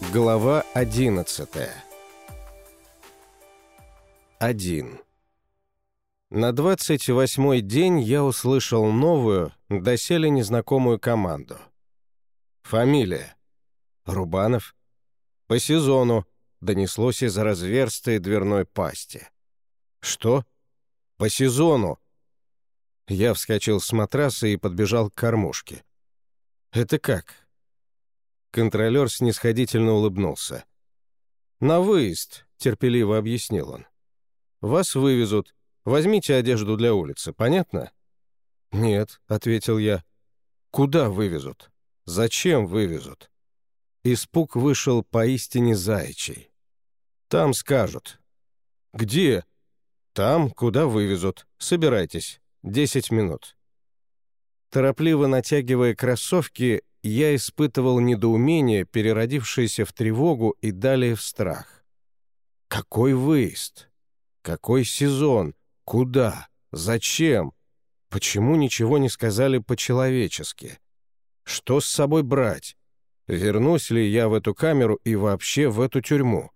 Глава 11 1. На 28-й день я услышал новую, доселе незнакомую команду. Фамилия. Рубанов. По сезону донеслось из разверстой дверной пасти. Что? По сезону. Я вскочил с матраса и подбежал к кормушке. Это как? Контролер снисходительно улыбнулся. «На выезд», — терпеливо объяснил он. «Вас вывезут. Возьмите одежду для улицы, понятно?» «Нет», — ответил я. «Куда вывезут? Зачем вывезут?» Испуг вышел поистине заячий. «Там скажут». «Где?» «Там, куда вывезут. Собирайтесь. Десять минут». Торопливо натягивая кроссовки, я испытывал недоумение, переродившееся в тревогу и далее в страх. Какой выезд? Какой сезон? Куда? Зачем? Почему ничего не сказали по-человечески? Что с собой брать? Вернусь ли я в эту камеру и вообще в эту тюрьму?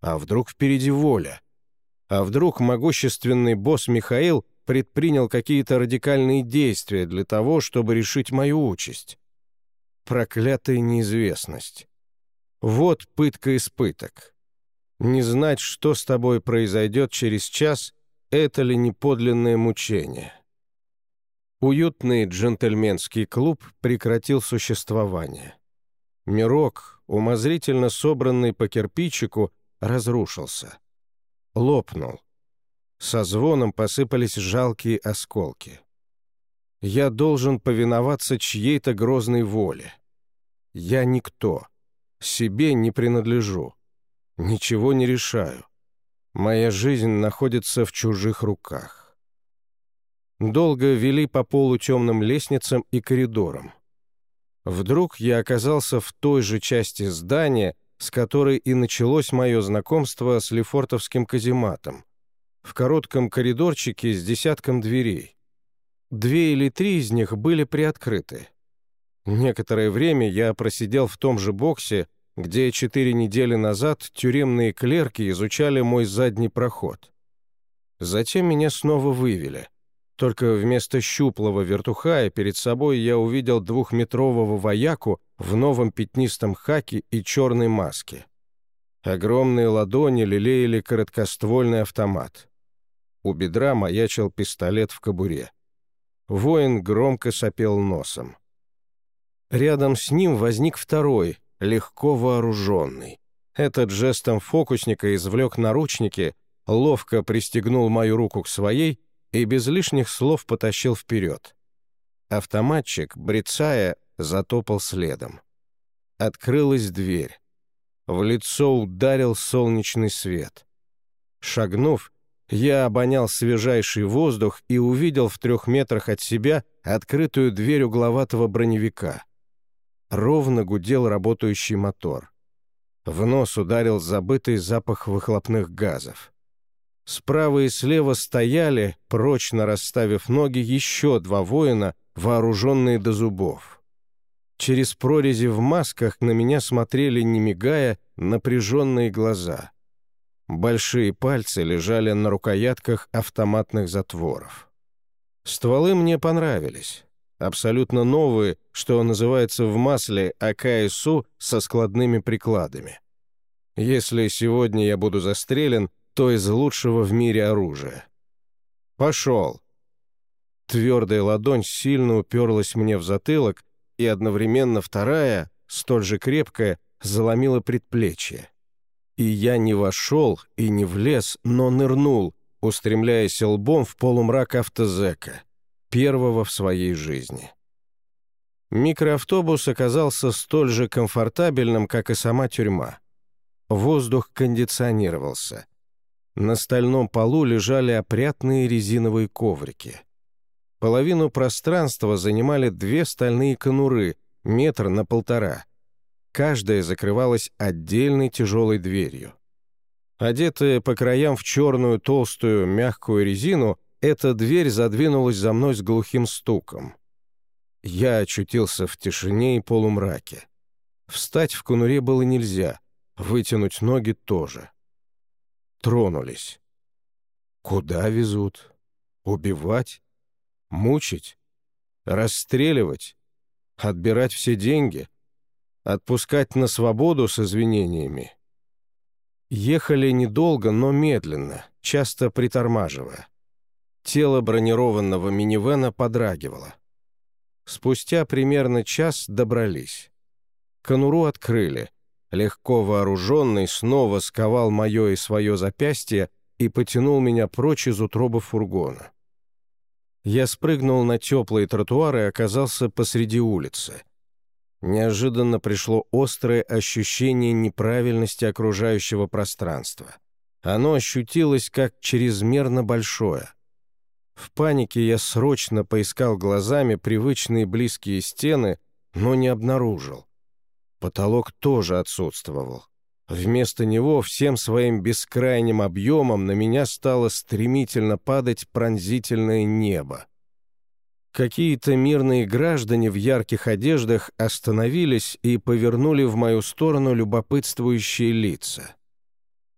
А вдруг впереди воля? А вдруг могущественный босс Михаил предпринял какие-то радикальные действия для того, чтобы решить мою участь? Проклятая неизвестность. Вот пытка испыток. Не знать, что с тобой произойдет через час, это ли не подлинное мучение? Уютный джентльменский клуб прекратил существование. Мирок, умозрительно собранный по кирпичику, разрушился. Лопнул. Со звоном посыпались жалкие осколки. Я должен повиноваться чьей-то грозной воле. Я никто. Себе не принадлежу. Ничего не решаю. Моя жизнь находится в чужих руках. Долго вели по полу темным лестницам и коридорам. Вдруг я оказался в той же части здания, с которой и началось мое знакомство с Лефортовским казематом, в коротком коридорчике с десятком дверей. Две или три из них были приоткрыты. Некоторое время я просидел в том же боксе, где четыре недели назад тюремные клерки изучали мой задний проход. Затем меня снова вывели. Только вместо щуплого вертухая перед собой я увидел двухметрового вояку в новом пятнистом хаке и черной маске. Огромные ладони лелеяли короткоствольный автомат. У бедра маячил пистолет в кобуре. Воин громко сопел носом. Рядом с ним возник второй, легко вооруженный. Этот жестом фокусника извлек наручники, ловко пристегнул мою руку к своей и без лишних слов потащил вперед. Автоматчик, брецая, затопал следом. Открылась дверь. В лицо ударил солнечный свет. Шагнув, я обонял свежайший воздух и увидел в трех метрах от себя открытую дверь угловатого броневика. Ровно гудел работающий мотор. В нос ударил забытый запах выхлопных газов. Справа и слева стояли, прочно расставив ноги, еще два воина, вооруженные до зубов. Через прорези в масках на меня смотрели, не мигая, напряженные глаза — Большие пальцы лежали на рукоятках автоматных затворов. Стволы мне понравились. Абсолютно новые, что называется в масле АКСУ со складными прикладами. Если сегодня я буду застрелен, то из лучшего в мире оружия. «Пошел!» Твердая ладонь сильно уперлась мне в затылок, и одновременно вторая, столь же крепкая, заломила предплечье. И я не вошел и не влез, но нырнул, устремляясь лбом в полумрак автозека, первого в своей жизни. Микроавтобус оказался столь же комфортабельным, как и сама тюрьма. Воздух кондиционировался. На стальном полу лежали опрятные резиновые коврики. Половину пространства занимали две стальные конуры, метр на полтора — Каждая закрывалась отдельной тяжелой дверью. Одетая по краям в черную толстую мягкую резину, эта дверь задвинулась за мной с глухим стуком. Я очутился в тишине и полумраке. Встать в конуре было нельзя, вытянуть ноги тоже. Тронулись. Куда везут? Убивать? Мучить? Расстреливать? Отбирать все деньги? Отпускать на свободу с извинениями? Ехали недолго, но медленно, часто притормаживая. Тело бронированного минивэна подрагивало. Спустя примерно час добрались. Конуру открыли. Легко вооруженный снова сковал мое и свое запястье и потянул меня прочь из утробы фургона. Я спрыгнул на теплые тротуары и оказался посреди улицы. Неожиданно пришло острое ощущение неправильности окружающего пространства. Оно ощутилось как чрезмерно большое. В панике я срочно поискал глазами привычные близкие стены, но не обнаружил. Потолок тоже отсутствовал. Вместо него всем своим бескрайним объемом на меня стало стремительно падать пронзительное небо. Какие-то мирные граждане в ярких одеждах остановились и повернули в мою сторону любопытствующие лица.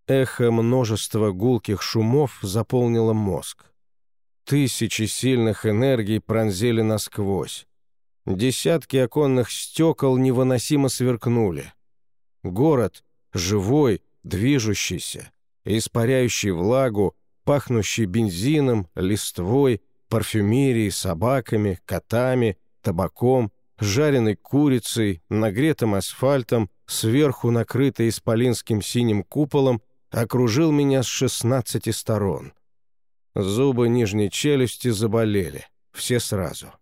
Эхо множества гулких шумов заполнило мозг. Тысячи сильных энергий пронзили насквозь. Десятки оконных стекол невыносимо сверкнули. Город, живой, движущийся, испаряющий влагу, пахнущий бензином, листвой, парфюмерией, собаками, котами, табаком, жареной курицей, нагретым асфальтом, сверху накрытый исполинским синим куполом, окружил меня с шестнадцати сторон. Зубы нижней челюсти заболели, все сразу.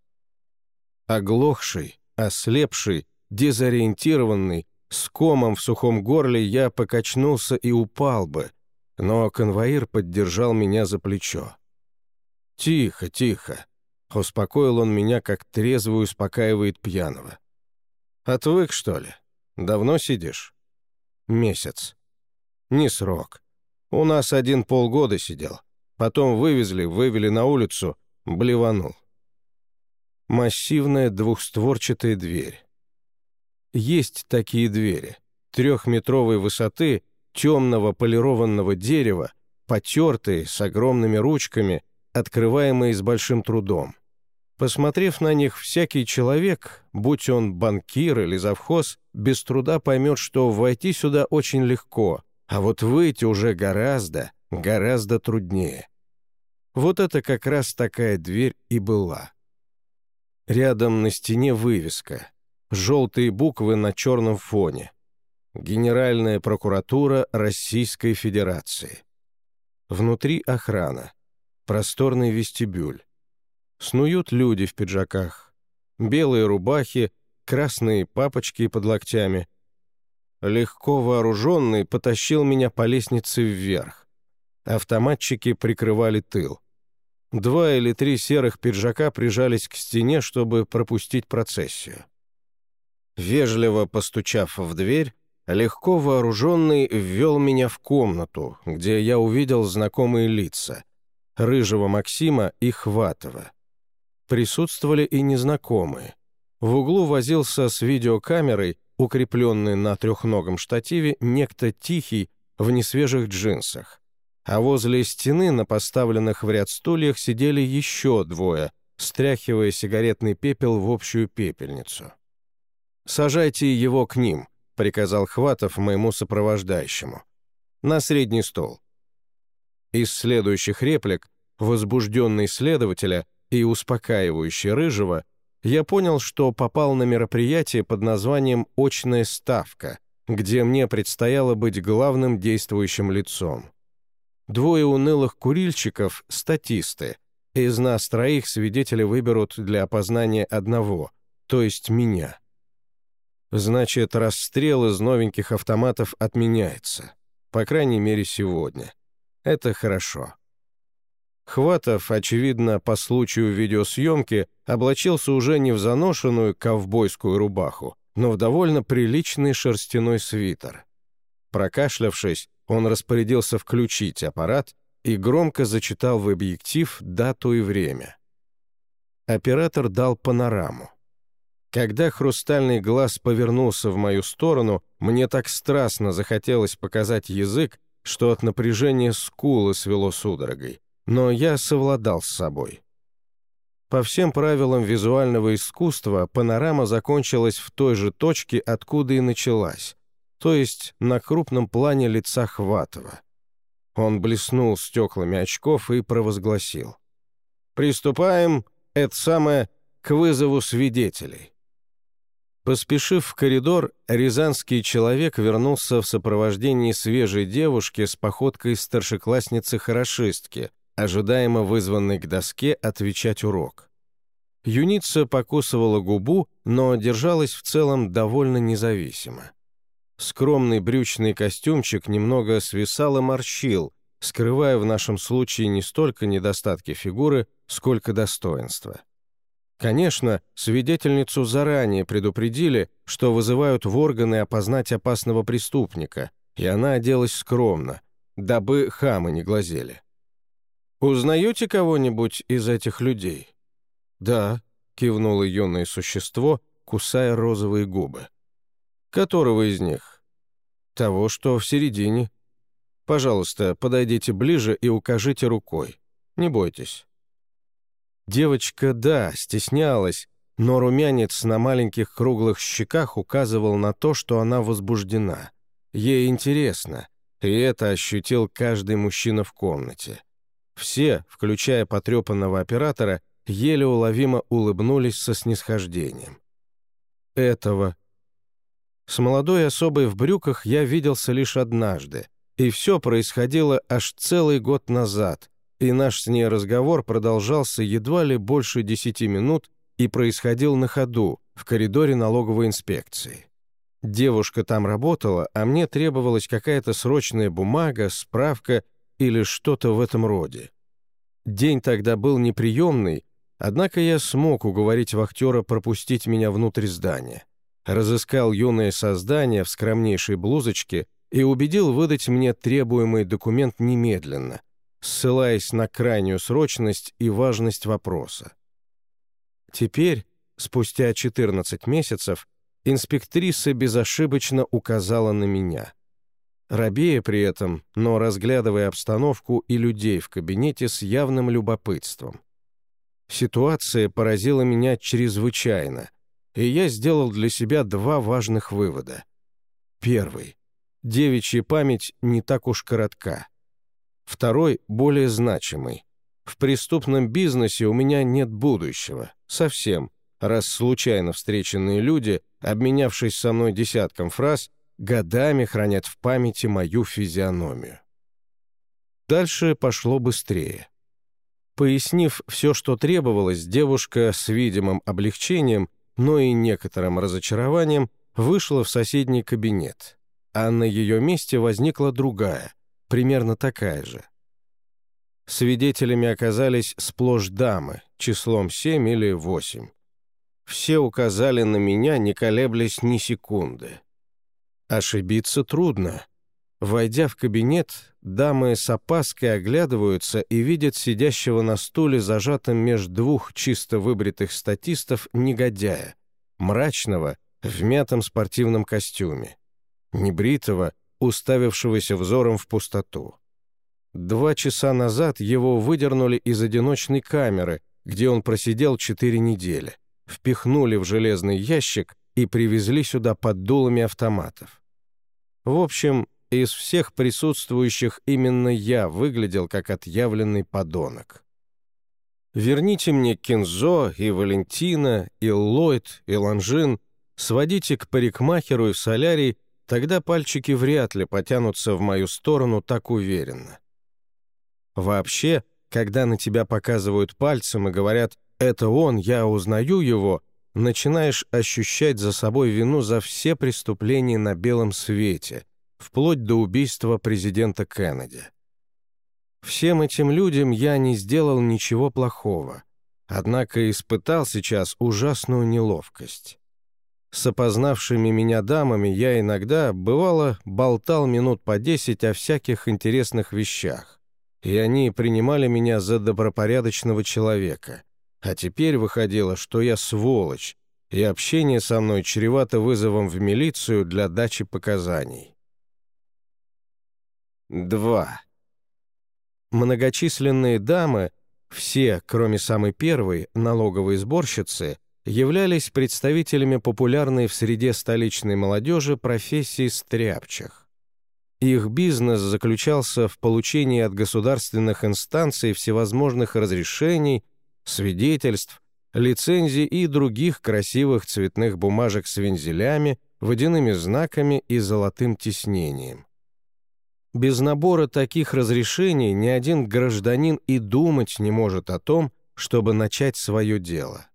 Оглохший, ослепший, дезориентированный, с комом в сухом горле я покачнулся и упал бы, но конвоир поддержал меня за плечо. «Тихо, тихо», — успокоил он меня, как трезвый успокаивает пьяного. «Отвык, что ли? Давно сидишь?» «Месяц». «Не срок. У нас один полгода сидел. Потом вывезли, вывели на улицу, блеванул массивная двухстворчатая дверь. Есть такие двери, трехметровой высоты, темного полированного дерева, потертые, с огромными ручками, открываемые с большим трудом. Посмотрев на них, всякий человек, будь он банкир или завхоз, без труда поймет, что войти сюда очень легко, а вот выйти уже гораздо, гораздо труднее. Вот это как раз такая дверь и была. Рядом на стене вывеска. Желтые буквы на черном фоне. Генеральная прокуратура Российской Федерации. Внутри охрана. Просторный вестибюль. Снуют люди в пиджаках. Белые рубахи, красные папочки под локтями. Легко вооруженный потащил меня по лестнице вверх. Автоматчики прикрывали тыл. Два или три серых пиджака прижались к стене, чтобы пропустить процессию. Вежливо постучав в дверь, легко вооруженный ввел меня в комнату, где я увидел знакомые лица — Рыжего Максима и Хватова. Присутствовали и незнакомые. В углу возился с видеокамерой, укрепленный на трехногом штативе, некто тихий в несвежих джинсах а возле стены на поставленных в ряд стульях сидели еще двое, стряхивая сигаретный пепел в общую пепельницу. «Сажайте его к ним», — приказал Хватов моему сопровождающему. «На средний стол». Из следующих реплик, возбужденный следователя и успокаивающий Рыжего, я понял, что попал на мероприятие под названием «Очная ставка», где мне предстояло быть главным действующим лицом. Двое унылых курильщиков — статисты. Из нас троих свидетели выберут для опознания одного, то есть меня. Значит, расстрел из новеньких автоматов отменяется. По крайней мере, сегодня. Это хорошо. Хватов, очевидно, по случаю видеосъемки, облачился уже не в заношенную ковбойскую рубаху, но в довольно приличный шерстяной свитер. Прокашлявшись, он распорядился включить аппарат и громко зачитал в объектив дату и время. Оператор дал панораму. Когда хрустальный глаз повернулся в мою сторону, мне так страстно захотелось показать язык, что от напряжения скулы свело судорогой. Но я совладал с собой. По всем правилам визуального искусства панорама закончилась в той же точке, откуда и началась, то есть на крупном плане лица Хватова. Он блеснул стеклами очков и провозгласил. «Приступаем, это самое, к вызову свидетелей». Поспешив в коридор, рязанский человек вернулся в сопровождении свежей девушки с походкой старшеклассницы-хорошистки, ожидаемо вызванной к доске отвечать урок. Юница покусывала губу, но держалась в целом довольно независимо. Скромный брючный костюмчик немного свисал и морщил, скрывая в нашем случае не столько недостатки фигуры, сколько достоинства. Конечно, свидетельницу заранее предупредили, что вызывают в органы опознать опасного преступника, и она оделась скромно, дабы хамы не глазели. «Узнаете кого-нибудь из этих людей?» «Да», — кивнуло юное существо, кусая розовые губы. «Которого из них?» «Того, что в середине. Пожалуйста, подойдите ближе и укажите рукой. Не бойтесь». Девочка, да, стеснялась, но румянец на маленьких круглых щеках указывал на то, что она возбуждена. Ей интересно, и это ощутил каждый мужчина в комнате. Все, включая потрепанного оператора, еле уловимо улыбнулись со снисхождением. Этого. С молодой особой в брюках я виделся лишь однажды, и все происходило аж целый год назад, и наш с ней разговор продолжался едва ли больше десяти минут и происходил на ходу, в коридоре налоговой инспекции. Девушка там работала, а мне требовалась какая-то срочная бумага, справка или что-то в этом роде. День тогда был неприемный, однако я смог уговорить вахтера пропустить меня внутрь здания. Разыскал юное создание в скромнейшей блузочке и убедил выдать мне требуемый документ немедленно — ссылаясь на крайнюю срочность и важность вопроса. Теперь, спустя 14 месяцев, инспектриса безошибочно указала на меня. Рабея при этом, но разглядывая обстановку и людей в кабинете с явным любопытством. Ситуация поразила меня чрезвычайно, и я сделал для себя два важных вывода. Первый. Девичья память не так уж коротка. Второй — более значимый. В преступном бизнесе у меня нет будущего. Совсем. Раз случайно встреченные люди, обменявшись со мной десятком фраз, годами хранят в памяти мою физиономию. Дальше пошло быстрее. Пояснив все, что требовалось, девушка с видимым облегчением, но и некоторым разочарованием вышла в соседний кабинет, а на ее месте возникла другая — примерно такая же. Свидетелями оказались сплошь дамы, числом семь или восемь. Все указали на меня, не колеблясь ни секунды. Ошибиться трудно. Войдя в кабинет, дамы с опаской оглядываются и видят сидящего на стуле, зажатым между двух чисто выбритых статистов, негодяя, мрачного, в мятом спортивном костюме, небритого, уставившегося взором в пустоту. Два часа назад его выдернули из одиночной камеры, где он просидел четыре недели, впихнули в железный ящик и привезли сюда под дулами автоматов. В общем, из всех присутствующих именно я выглядел как отъявленный подонок. Верните мне Кинзо и Валентина, и Ллойд, и Ланжин, сводите к парикмахеру и в солярий тогда пальчики вряд ли потянутся в мою сторону так уверенно. Вообще, когда на тебя показывают пальцем и говорят «это он, я узнаю его», начинаешь ощущать за собой вину за все преступления на белом свете, вплоть до убийства президента Кеннеди. Всем этим людям я не сделал ничего плохого, однако испытал сейчас ужасную неловкость. С опознавшими меня дамами я иногда, бывало, болтал минут по десять о всяких интересных вещах, и они принимали меня за добропорядочного человека. А теперь выходило, что я сволочь, и общение со мной чревато вызовом в милицию для дачи показаний. 2. Многочисленные дамы, все, кроме самой первой, налоговой сборщицы, являлись представителями популярной в среде столичной молодежи профессии стряпчих. Их бизнес заключался в получении от государственных инстанций всевозможных разрешений, свидетельств, лицензий и других красивых цветных бумажек с вензелями, водяными знаками и золотым тиснением. Без набора таких разрешений ни один гражданин и думать не может о том, чтобы начать свое дело.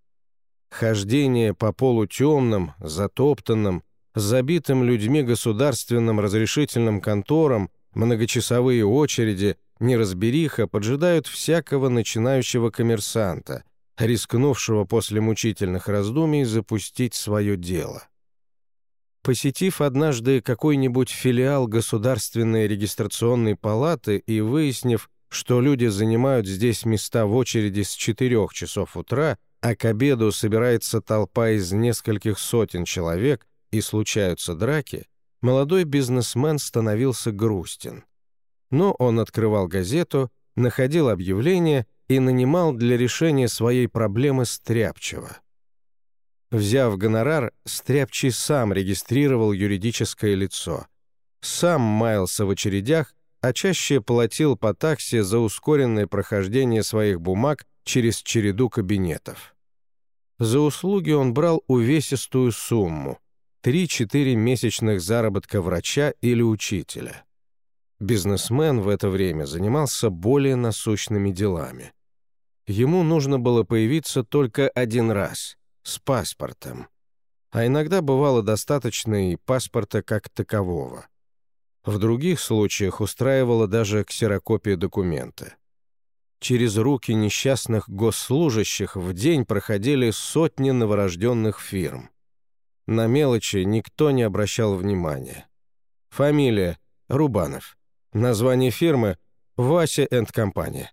Хождение по полутемным, затоптанным, забитым людьми государственным разрешительным конторам, многочасовые очереди, неразбериха поджидают всякого начинающего коммерсанта, рискнувшего после мучительных раздумий запустить свое дело. Посетив однажды какой-нибудь филиал Государственной регистрационной палаты и выяснив, что люди занимают здесь места в очереди с 4 часов утра, а к обеду собирается толпа из нескольких сотен человек и случаются драки, молодой бизнесмен становился грустен. Но он открывал газету, находил объявление и нанимал для решения своей проблемы стряпчего. Взяв гонорар, Стряпчий сам регистрировал юридическое лицо. Сам маялся в очередях, а чаще платил по такси за ускоренное прохождение своих бумаг через череду кабинетов. За услуги он брал увесистую сумму — 3-4 месячных заработка врача или учителя. Бизнесмен в это время занимался более насущными делами. Ему нужно было появиться только один раз, с паспортом. А иногда бывало достаточно и паспорта как такового. В других случаях устраивала даже ксерокопия документа. Через руки несчастных госслужащих в день проходили сотни новорожденных фирм. На мелочи никто не обращал внимания. Фамилия — Рубанов. Название фирмы — Вася энд компания.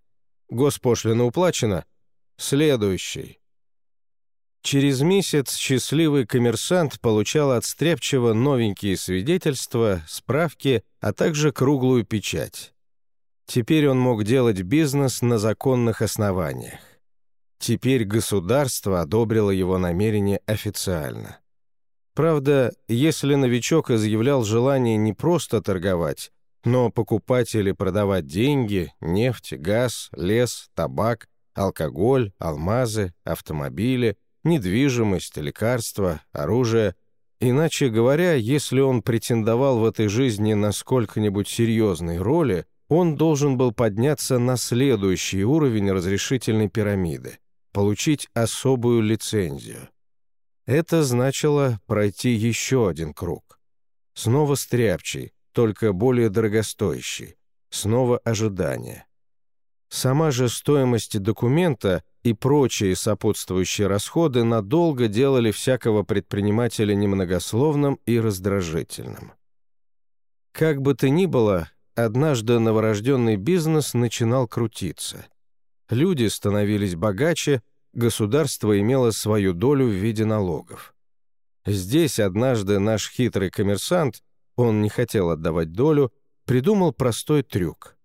Госпошлина уплачена? Следующий. Через месяц счастливый коммерсант получал от Стряпчева новенькие свидетельства, справки, а также круглую печать. Теперь он мог делать бизнес на законных основаниях. Теперь государство одобрило его намерение официально. Правда, если новичок изъявлял желание не просто торговать, но покупать или продавать деньги, нефть, газ, лес, табак, алкоголь, алмазы, автомобили, недвижимость, лекарства, оружие. Иначе говоря, если он претендовал в этой жизни на сколько-нибудь серьезной роли, он должен был подняться на следующий уровень разрешительной пирамиды, получить особую лицензию. Это значило пройти еще один круг. Снова стряпчий, только более дорогостоящий. Снова ожидание. Сама же стоимость документа и прочие сопутствующие расходы надолго делали всякого предпринимателя немногословным и раздражительным. Как бы то ни было, однажды новорожденный бизнес начинал крутиться. Люди становились богаче, государство имело свою долю в виде налогов. Здесь однажды наш хитрый коммерсант, он не хотел отдавать долю, придумал простой трюк.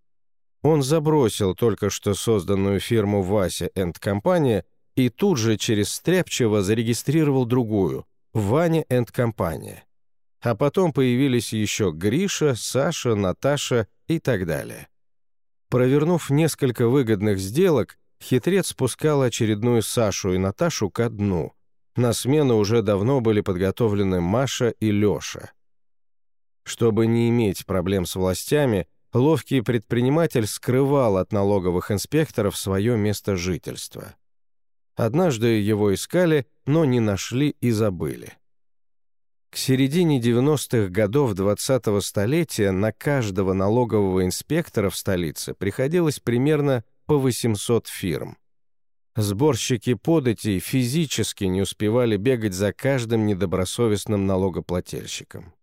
Он забросил только что созданную фирму «Вася энд компания» и тут же через Стряпчево зарегистрировал другую «Ваня энд компания» а потом появились еще Гриша, Саша, Наташа и так далее. Провернув несколько выгодных сделок, хитрец спускал очередную Сашу и Наташу ко дну. На смену уже давно были подготовлены Маша и Леша. Чтобы не иметь проблем с властями, ловкий предприниматель скрывал от налоговых инспекторов свое место жительства. Однажды его искали, но не нашли и забыли. К середине 90-х годов 20-го столетия на каждого налогового инспектора в столице приходилось примерно по 800 фирм. Сборщики податей физически не успевали бегать за каждым недобросовестным налогоплательщиком.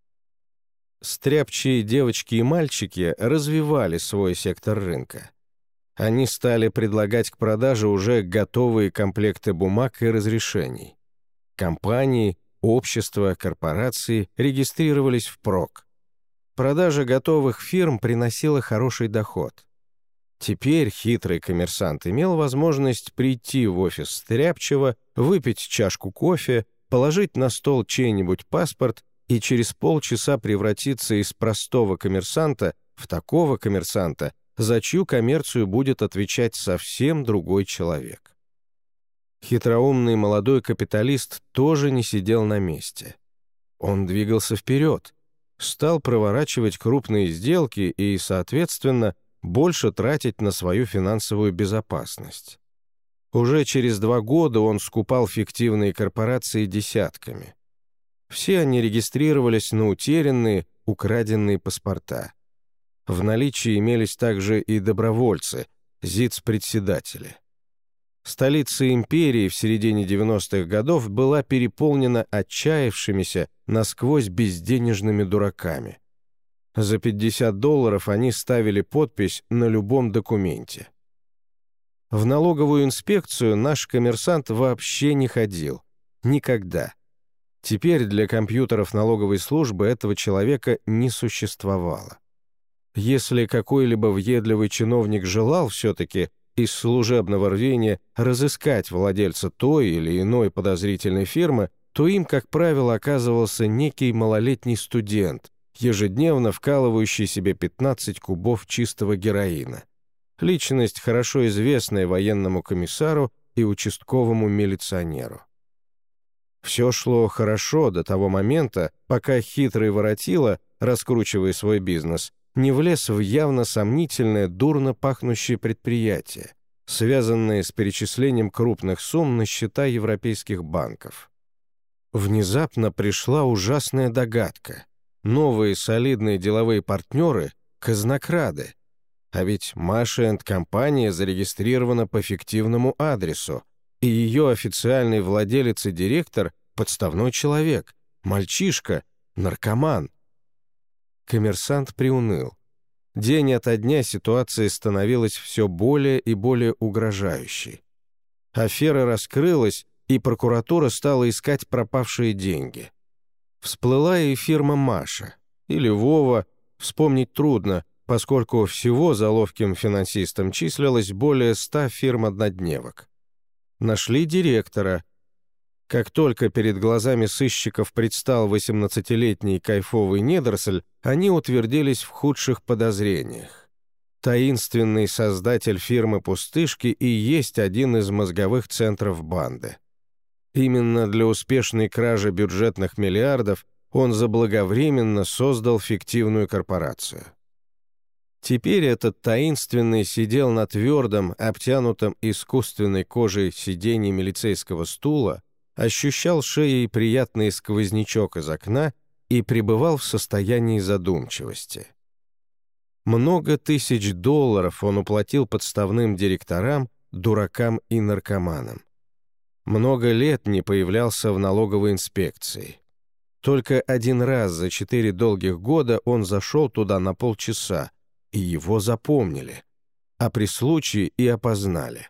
Стряпчие девочки и мальчики развивали свой сектор рынка. Они стали предлагать к продаже уже готовые комплекты бумаг и разрешений. Компании, общества, корпорации регистрировались впрок. Продажа готовых фирм приносила хороший доход. Теперь хитрый коммерсант имел возможность прийти в офис Стряпчева, выпить чашку кофе, положить на стол чей-нибудь паспорт и через полчаса превратиться из простого коммерсанта в такого коммерсанта, за чью коммерцию будет отвечать совсем другой человек. Хитроумный молодой капиталист тоже не сидел на месте. Он двигался вперед, стал проворачивать крупные сделки и, соответственно, больше тратить на свою финансовую безопасность. Уже через два года он скупал фиктивные корпорации десятками. Все они регистрировались на утерянные, украденные паспорта. В наличии имелись также и добровольцы, ЗИЦ-председатели. Столица империи в середине 90-х годов была переполнена отчаявшимися, насквозь безденежными дураками. За 50 долларов они ставили подпись на любом документе. В налоговую инспекцию наш коммерсант вообще не ходил. Никогда. Теперь для компьютеров налоговой службы этого человека не существовало. Если какой-либо въедливый чиновник желал все-таки из служебного рвения разыскать владельца той или иной подозрительной фирмы, то им, как правило, оказывался некий малолетний студент, ежедневно вкалывающий себе 15 кубов чистого героина. Личность, хорошо известная военному комиссару и участковому милиционеру. Все шло хорошо до того момента, пока хитрый воротила, раскручивая свой бизнес, не влез в явно сомнительное, дурно пахнущее предприятие, связанное с перечислением крупных сумм на счета европейских банков. Внезапно пришла ужасная догадка. Новые солидные деловые партнеры — казнокрады. А ведь Маша энд компания зарегистрирована по фиктивному адресу, и ее официальный владелец и директор — подставной человек, мальчишка, наркоман. Коммерсант приуныл. День ото дня ситуация становилась все более и более угрожающей. Афера раскрылась, и прокуратура стала искать пропавшие деньги. Всплыла и фирма «Маша» или «Вова», вспомнить трудно, поскольку всего за ловким финансистом числилось более ста фирм-однодневок. Нашли директора — как только перед глазами сыщиков предстал 18-летний кайфовый недоросль, они утвердились в худших подозрениях. Таинственный создатель фирмы «Пустышки» и есть один из мозговых центров банды. Именно для успешной кражи бюджетных миллиардов он заблаговременно создал фиктивную корпорацию. Теперь этот таинственный сидел на твердом, обтянутом искусственной кожей сиденье милицейского стула, ощущал шеей приятный сквознячок из окна и пребывал в состоянии задумчивости. Много тысяч долларов он уплатил подставным директорам, дуракам и наркоманам. Много лет не появлялся в налоговой инспекции. Только один раз за четыре долгих года он зашел туда на полчаса, и его запомнили, а при случае и опознали.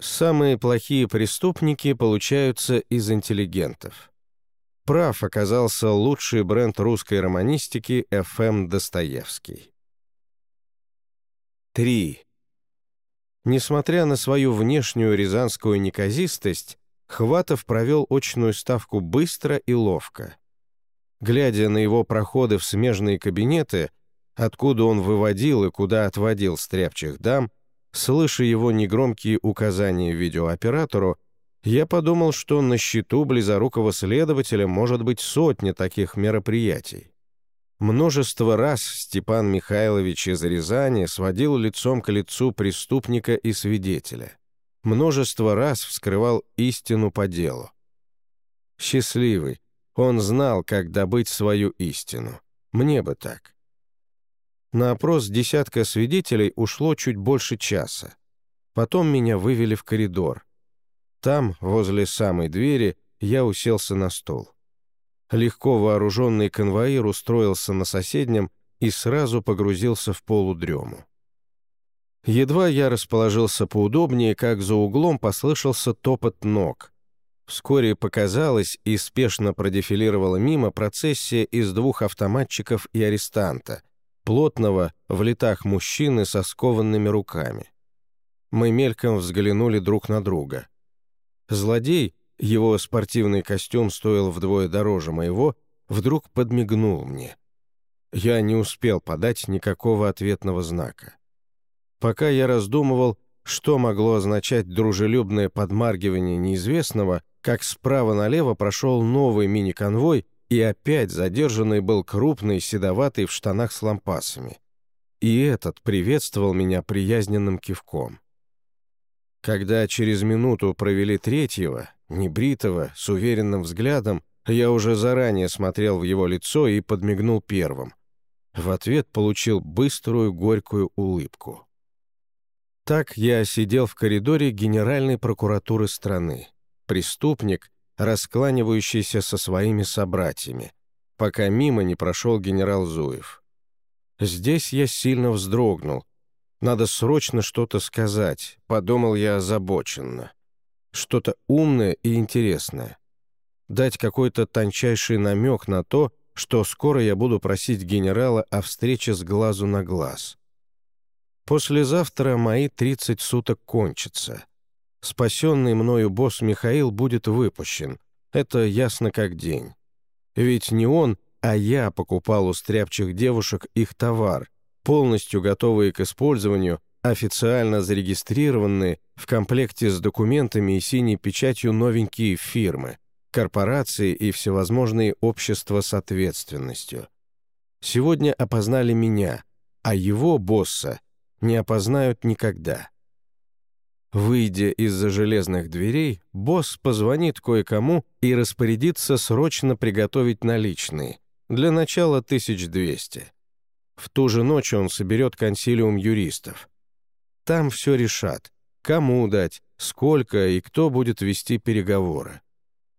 Самые плохие преступники получаются из интеллигентов. Прав оказался лучший бренд русской романистики Ф.М. Достоевский. 3. Несмотря на свою внешнюю рязанскую неказистость, Хватов провел очную ставку быстро и ловко. Глядя на его проходы в смежные кабинеты, откуда он выводил и куда отводил стряпчих дам, Слыша его негромкие указания видеооператору, я подумал, что на счету близорукого следователя может быть сотня таких мероприятий. Множество раз Степан Михайлович из Рязани сводил лицом к лицу преступника и свидетеля. Множество раз вскрывал истину по делу. Счастливый, он знал, как добыть свою истину. Мне бы так. На опрос десятка свидетелей ушло чуть больше часа. Потом меня вывели в коридор. Там, возле самой двери, я уселся на стол. Легко вооруженный конвоир устроился на соседнем и сразу погрузился в полудрему. Едва я расположился поудобнее, как за углом послышался топот ног. Вскоре показалась и спешно продефилировала мимо процессия из двух автоматчиков и арестанта, плотного, в летах мужчины со скованными руками. Мы мельком взглянули друг на друга. Злодей, его спортивный костюм стоил вдвое дороже моего, вдруг подмигнул мне. Я не успел подать никакого ответного знака. Пока я раздумывал, что могло означать дружелюбное подмаргивание неизвестного, как справа налево прошел новый мини-конвой, и опять задержанный был крупный, седоватый в штанах с лампасами. И этот приветствовал меня приязненным кивком. Когда через минуту провели третьего, небритого, с уверенным взглядом, я уже заранее смотрел в его лицо и подмигнул первым. В ответ получил быструю горькую улыбку. Так я сидел в коридоре Генеральной прокуратуры страны. Преступник, раскланивающийся со своими собратьями, пока мимо не прошел генерал Зуев. Здесь я сильно вздрогнул. Надо срочно что-то сказать, подумал я озабоченно. Что-то умное и интересное. Дать какой-то тончайший намек на то, что скоро я буду просить генерала о встрече с глазу на глаз. Послезавтра мои 30 суток кончатся. Спасенный мною босс Михаил будет выпущен. Это ясно как день. Ведь не он, а я покупал у стряпчих девушек их товар, полностью готовые к использованию, официально зарегистрированные в комплекте с документами и синей печатью новенькие фирмы, корпорации и всевозможные общества с ответственностью. Сегодня опознали меня, а его босса — не опознают никогда. Выйдя из-за железных дверей, босс позвонит кое-кому и распорядится срочно приготовить наличные, для начала 1200. В ту же ночь он соберет консилиум юристов. Там все решат, кому дать, сколько и кто будет вести переговоры.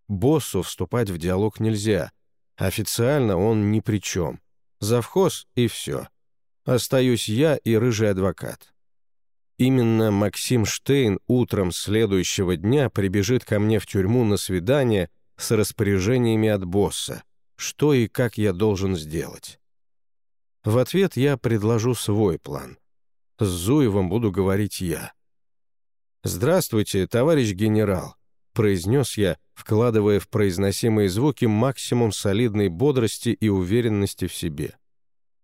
Боссу вступать в диалог нельзя, официально он ни при чем. Завхоз и все. Остаюсь я и рыжий адвокат. Именно Максим Штейн утром следующего дня прибежит ко мне в тюрьму на свидание с распоряжениями от босса, что и как я должен сделать. В ответ я предложу свой план. С Зуевым буду говорить я. «Здравствуйте, товарищ генерал», — произнес я, вкладывая в произносимые звуки максимум солидной бодрости и уверенности в себе.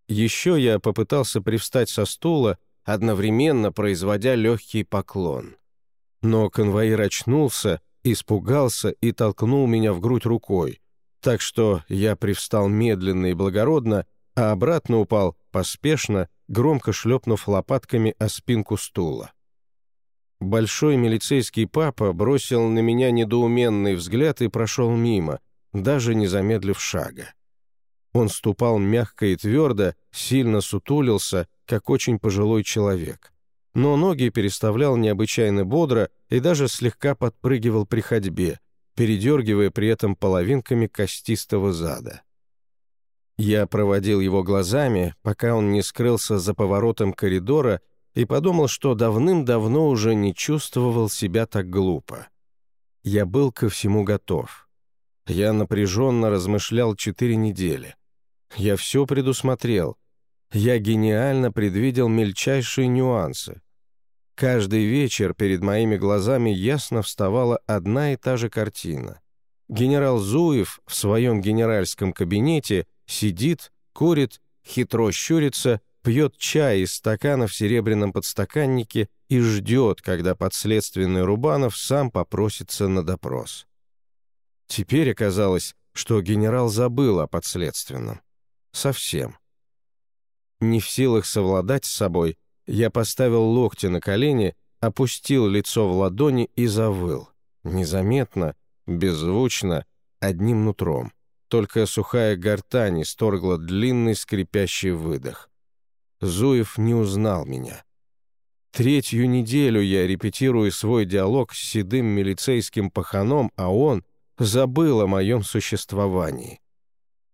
Еще я попытался привстать со стула, одновременно производя легкий поклон. Но конвоир очнулся, испугался и толкнул меня в грудь рукой, так что я привстал медленно и благородно, а обратно упал поспешно, громко шлепнув лопатками о спинку стула. Большой милицейский папа бросил на меня недоуменный взгляд и прошел мимо, даже не замедлив шага. Он ступал мягко и твердо, сильно сутулился, как очень пожилой человек. Но ноги переставлял необычайно бодро и даже слегка подпрыгивал при ходьбе, передергивая при этом половинками костистого зада. Я проводил его глазами, пока он не скрылся за поворотом коридора и подумал, что давным-давно уже не чувствовал себя так глупо. Я был ко всему готов. Я напряженно размышлял четыре недели. Я все предусмотрел. Я гениально предвидел мельчайшие нюансы. Каждый вечер перед моими глазами ясно вставала одна и та же картина. Генерал Зуев в своем генеральском кабинете сидит, курит, хитро щурится, пьет чай из стакана в серебряном подстаканнике и ждет, когда подследственный Рубанов сам попросится на допрос. Теперь оказалось, что генерал забыл о подследственном. Совсем. Не в силах совладать с собой, я поставил локти на колени, опустил лицо в ладони и завыл. Незаметно, беззвучно, одним нутром. Только сухая гортань исторгла длинный скрипящий выдох. Зуев не узнал меня. Третью неделю я репетирую свой диалог с седым милицейским паханом, а он забыл о моем существовании.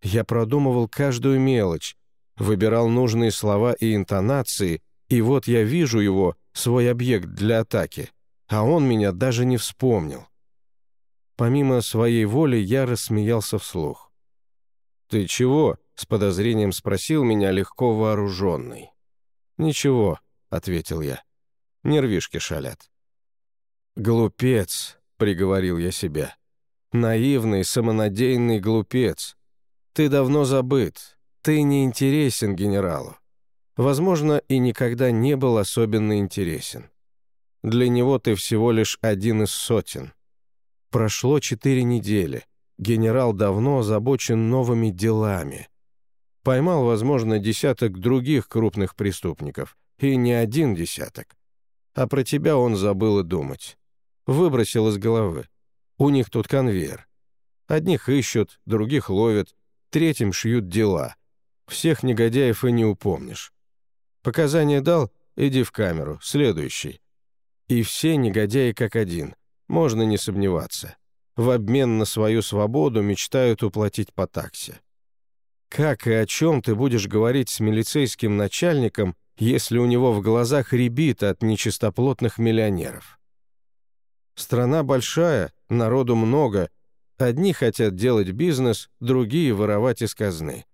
Я продумывал каждую мелочь, выбирал нужные слова и интонации, и вот я вижу его, свой объект для атаки, а он меня даже не вспомнил. Помимо своей воли я рассмеялся вслух. «Ты чего?» — с подозрением спросил меня легко вооруженный. «Ничего», — ответил я. Нервишки шалят. «Глупец», — приговорил я себя. «Наивный, самонадеянный глупец. Ты давно забыт. Ты не интересен генералу. Возможно, и никогда не был особенно интересен. Для него ты всего лишь один из сотен. Прошло четыре недели. Генерал давно озабочен новыми делами. Поймал, возможно, десяток других крупных преступников. И не один десяток. А про тебя он забыл и думать. Выбросил из головы. У них тут конвейер. Одних ищут, других ловят, третьим шьют дела. Всех негодяев и не упомнишь. Показания дал? Иди в камеру. Следующий. И все негодяи как один. Можно не сомневаться. В обмен на свою свободу мечтают уплатить по таксе. Как и о чем ты будешь говорить с милицейским начальником, если у него в глазах рябит от нечистоплотных миллионеров? Страна большая, народу много. Одни хотят делать бизнес, другие — воровать из казны.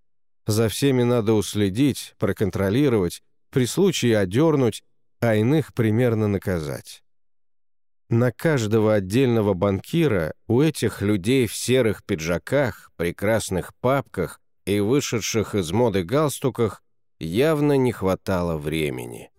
За всеми надо уследить, проконтролировать, при случае одернуть, а иных примерно наказать. На каждого отдельного банкира у этих людей в серых пиджаках, прекрасных папках и вышедших из моды галстуках явно не хватало времени.